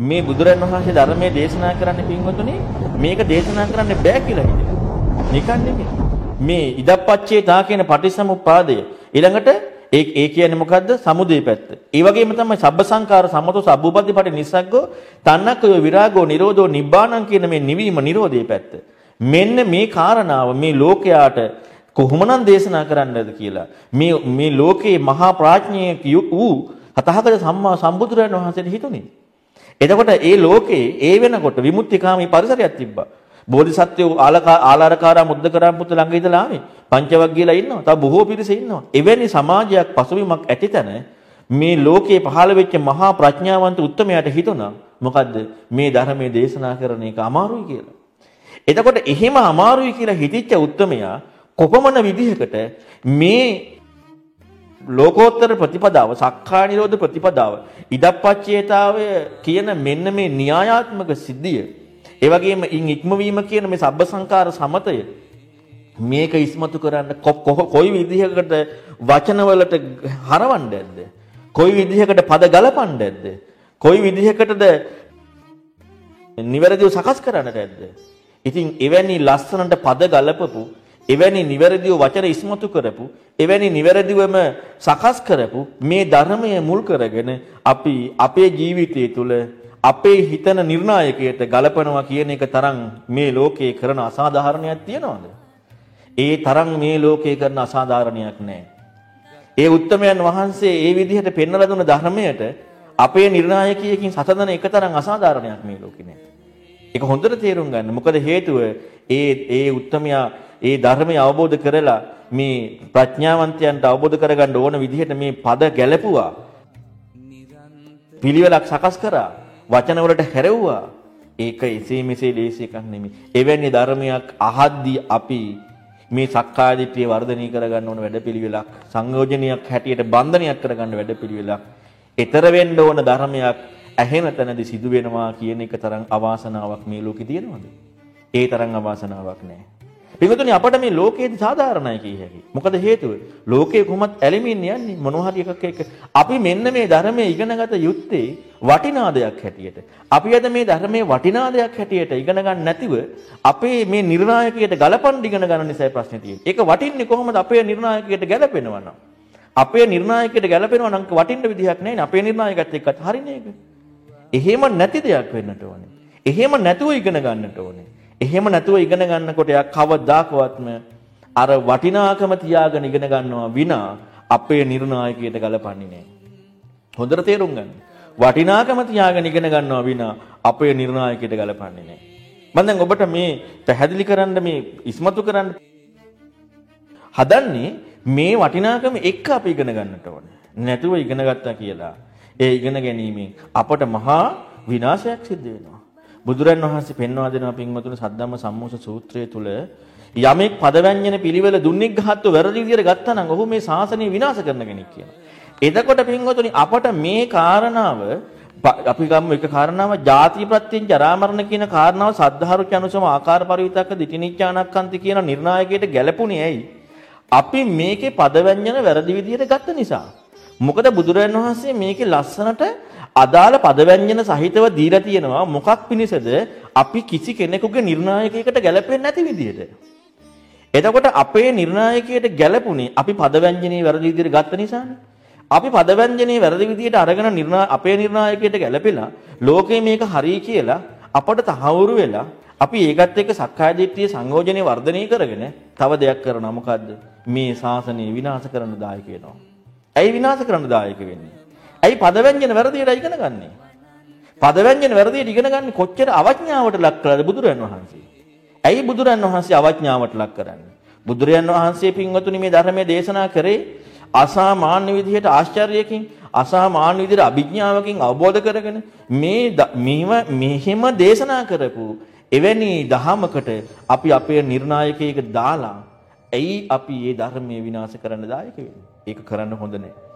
මේ බුදුරන් වහන්සේ ධර්මයේ දේශනා කරන්න පින්වතුනි මේක දේශනා කරන්න බෑ කියලා හිතෙනවා. නිකන් නෙමෙයි. මේ ඉදප්පච්චේතා කියන පටිසමුප්පාදය ඊළඟට ඒ ඒ කියන්නේ මොකද්ද? සමුදේ පැත්ත. ඒ වගේම තමයි සබ්බ සංකාර සමතෝ සබ්බුපදීපටි නිස්සග්ගෝ තන්නක්කෝ විරාගෝ නිරෝධෝ නිබ්බාණං කියන මේ නිවීම නිරෝධයේ පැත්ත. මෙන්න මේ කාරණාව මේ ලෝකයාට කොහොමනම් දේශනා කරන්නද කියලා මේ මේ ලෝකේ මහා ප්‍රඥයෙක් වූ හතහකට සම්මා සම්බුදුරයන් වහන්සේට හිතුනේ. එතකොට ඒ ලෝකේ ඒ වෙනකොට විමුක්තිකාමී පරිසරයක් තිබ්බා. බෝධිසත්වෝ ආලාරකාරා මුද්දකරා පුත් ළඟ ඉඳලා ආවේ. පංචවග්ගීලා ඉන්නවා. තව බොහෝ පිරිස ඉන්නවා. එවැනි සමාජයක් පසුබිමක් ඇතිතන මේ ලෝකේ පහළ වෙච්ච මහා ප්‍රඥාවන්ත උත්තමයාට හිතුණා මොකද්ද මේ ධර්මයේ දේශනා කරන එක අමාරුයි කියලා. එතකොට එහෙම අමාරුයි කියලා හිතිච්ච උත්තමයා කොපමණ විදිහකට මේ ලෝකෝත්තර ප්‍රතිපදාව සක්කා නිරෝධ ප්‍රතිපදාව ඉදප්පච්චේතාවය කියන මෙන්න මේ න්‍යායාත්මක සිද්ධිය ඒ වගේම ඉන් ඉක්මවීම කියන මේ සබ්බ සංකාර සමතය මේක ඉස්මතු කරන්න කොයි විදිහකට වචනවලට හරවන්න ඇද්ද කොයි විදිහකට පද ගලපන්න ඇද්ද කොයි විදිහකටද නිවැරදිව සකස් කරන්නට ඇද්ද ඉතින් එවැනි ලස්සනට පද ගලපපු එවැනි නිවැරදිව වචන ඉස්මතු කරපු එවැනි නිවැරදිවම සකස් කරපු මේ ධර්මය මුල් කරගෙන අපි අපේ ජීවිතය තුළ අපේ හිතන නිර්ණායකයට ගලපනවා කියන එක තරම් මේ ලෝකේ කරන අසාධාරණයක් තියනවද? ඒ තරම් මේ ලෝකේ කරන අසාධාරණයක් නැහැ. ඒ උත්තමයන් වහන්සේ ඒ විදිහට පෙන්වලා දුන්න ධර්මයට අපේ නිර්ණායකයකින් සතදන එක තරම් අසාධාරණයක් මේ ලෝකේ නැහැ. ඒක හොඳට තේරුම් ගන්න. මොකද හේතුව ඒ ඒ උත්තමයා ඒ ධර්මය අවබෝධ කරලා මේ ප්‍රඥාවන්තයන්ට අවබෝධ කරගන්න ඕන විදිහට මේ පද ගැලපුවා. පිළිවෙලක් සකස් කරා. වචන වලට හැරෙව්වා. ඒක එසේ මෙසේ ලේසි එකක් නෙමෙයි. එවැනි ධර්මයක් අහද්දී අපි මේ සක්කාය දිට්ඨිය වර්ධනය කරගන්න ඕන වැඩපිළිවෙලක් සංයෝජනයක් හැටියට බන්ධනයක් කරගන්න වැඩපිළිවෙලක් ඊතර වෙන්න ඕන ධර්මයක් ඇහෙන තැනදී සිදු වෙනවා කියන එක තරම් අවාසනාවක් මේ ලෝකේ තියෙනවද? ඒ තරම් අවාසනාවක් නැහැ. පිටුතුනි අපිට මේ ලෝකයේදී සාධාරණයි කිය හැකි. මොකද හේතුව? ලෝකයේ කොහොමත් ඇලිමින් යන්නේ මොනවා හරි එකක් එක. අපි මෙන්න මේ ධර්මයේ ඉගෙනගත යුත්තේ වටිනා දෙයක් හැටියට. අපි අද මේ ධර්මයේ වටිනා දෙයක් හැටියට ඉගෙන ගන්න නැතිව අපේ මේ නිර්ණායකයට ගලපන් ඉගෙන ගන්න නිසා ප්‍රශ්නේ තියෙන්නේ. ඒක වටින්නේ කොහොමද අපේ නිර්ණායකයට ගැලපෙනවා නම්? අපේ නිර්ණායකයට ගැලපෙනවා නම් වටින්න විදිහක් නැහැ නේ. අපේ නිර්ණායකත් එක්කත් හරිනේ ඒක. එහෙම නැති දෙයක් වෙන්නට ඕනේ. එහෙම නැතුව ඉගෙන ගන්නට ඕනේ. එහෙම නැතුව ඉගෙන ගන්නකොට යා කවදාකවත්ම අර වටිනාකම තියාගෙන ඉගෙන ගන්නවා විනා අපේ නිර්ණායකයට ගලපන්නේ නැහැ. හොඳට තේරුම් ගන්න. වටිනාකම තියාගෙන ඉගෙන ගන්නවා විනා අපේ නිර්ණායකයට ගලපන්නේ නැහැ. මම දැන් ඔබට මේ පැහැදිලි කරන්න මේ ඉස්මතු කරන්න හදන්නේ මේ වටිනාකම එක්ක අපි ඉගෙන ගන්නට ඕනේ. නැතුව ඉගෙන ගත්තා කියලා ඒ ඉගෙන ගැනීමෙන් අපට මහා විනාශයක් සිද්ධ වෙනවා. බුදුරන් වහන්සේ පෙන්වා දෙනවා පින්වතුනි සද්ධම්ම සම්මෝස සූත්‍රය තුල යමෙක් පදවැඤ්ඤන පිළිවෙල දුන්නිග්ඝාත්ව වැරදි විදියට ගත්තා නම් ඔහු මේ ශාසනය විනාශ කරන කෙනෙක් කියනවා. එතකොට පින්වතුනි අපට මේ කාරණාව අපි ගමු එක කාරණාව ಜಾති ප්‍රත්‍යයෙන් ජරාමරණ කියන කාරණාව සද්ධාරුච අනුසම ආකාර පරිවිතක්ක දිටිනිච්ඡානක්කන්ති කියන නිර්ණායකයට ගැලපුණේ ඇයි? අපි මේකේ පදවැඤ්ඤන වැරදි විදියට ගත්ත නිසා. මොකද බුදුරජාණන් වහන්සේ මේකේ ලස්සනට අදාළ පදවැන්ජන සහිතව දීලා තියෙනවා මොකක් පිණිසද අපි කිසි කෙනෙකුගේ නිර්ණායකයකට ගැලපෙන්නේ නැති විදිහට. එතකොට අපේ නිර්ණායකයට ගැලපුණේ අපි පදවැන්ජනේ වැරදි විදිහට ගත්ත නිසානේ. අපි පදවැන්ජනේ වැරදි විදිහට අරගෙන නිර්ණා අපේ නිර්ණායකයට ගැලපෙලා ලෝකේ මේක හරි කියලා අපට තහවුරු වෙලා අපි ඒකත් එක්ක සක්කාය දිට්ඨිය සංයෝජනේ වර්ධනය කරගෙන තව දෙයක් කරනවා මොකද්ද? මේ ශාසනය විනාශ කරන්න දායක වෙනවා. ඇයි විනාශ කරන්න දායක වෙන්නේ? ඇයි පදවැන්ජන වැරදියට ඉගෙන ගන්නේ? පදවැන්ජන වැරදියට ඉගෙන ගන්නේ කොච්චර අවඥාවට ලක් කළාද බුදුරයන් වහන්සේ? ඇයි බුදුරයන් වහන්සේ අවඥාවට ලක් කරන්නේ? බුදුරයන් වහන්සේ පින්වතුනි මේ ධර්මයේ දේශනා කරේ අසාමාන්‍ය විදිහට ආශ්චර්යයකින් අසාමාන්‍ය විදිහට අභිඥාවකින් අවබෝධ කරගෙන මේ මේව මෙහෙම දේශනා කරපු එවැනි දහමකට අපි අපේ නිර්ණායකයෙක් දාලා ඇයි අපි මේ ධර්මයේ විනාශ කරන්න දායක වෙන්නේ? ඒක කරන්න හොඳ නැහැ.